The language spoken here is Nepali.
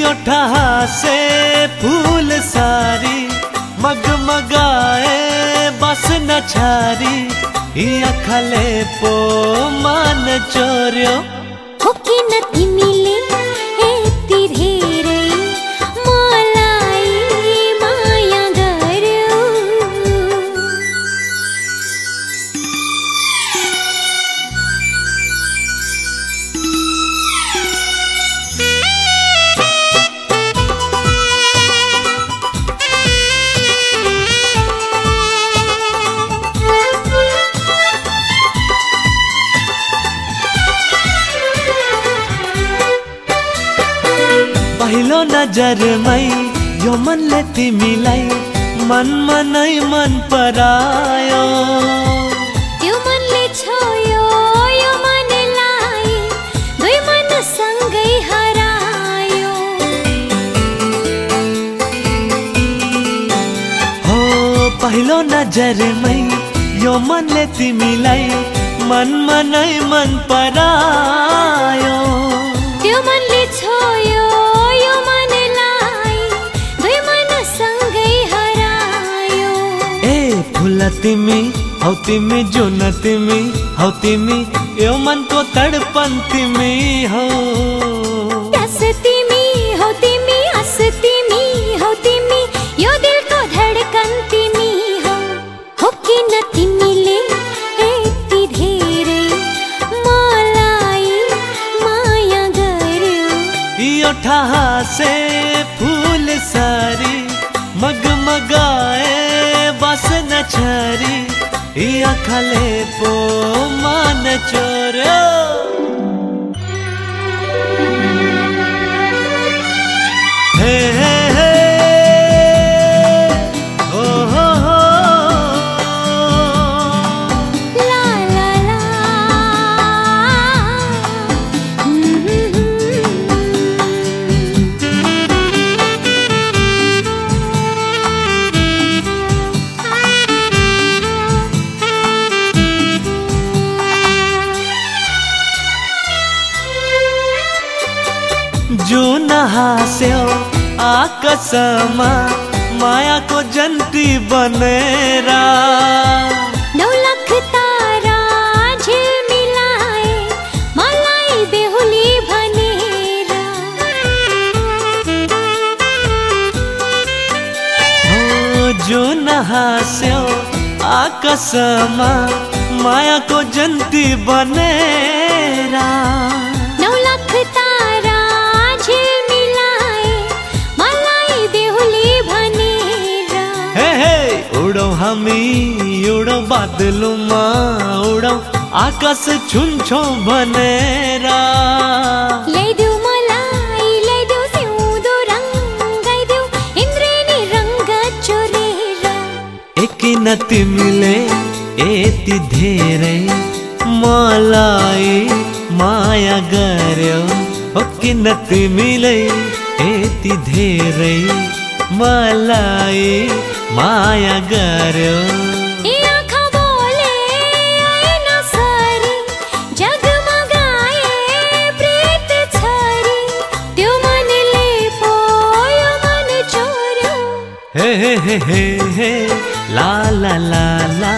यो से फूल सारी मगमगाए बस न छारी। खले पो मान चोरियो। किन पहिलो नजरमै यो मनले तिमीलाई मनमा नै मन परायो। त्यो मनले छोयो यो मनलाई दुई मन सँगै हरायो। हो पहिलो नजरमै यो मनले तिमीलाई मनमा नै मन परायो। तिमी, हौ तिमी जुन तिमी, हौ तिमी यो मनको तडपन तिमी हौ। तिमी हौ तिमी अस तिमी। भे को मन जो नहास्यो आकाशमा मायाको जन्ती बनेरा। नौ लाख तारा झिलमिलाए मलाई बेहुली भनेर। हो जो नहास्यो आकाशमा मायाको जन्ती बनेरा। नौ लाख तारा हामी उडौ बादलुमा उडौ आकाश छुन्छौ भनेरा। एकिन तिमीले यति धेरै मलाई माया गर्यो। हो किन तिमीले यति धेरै मलाई माया गर्यो हे हे हे हे ला ला ला ला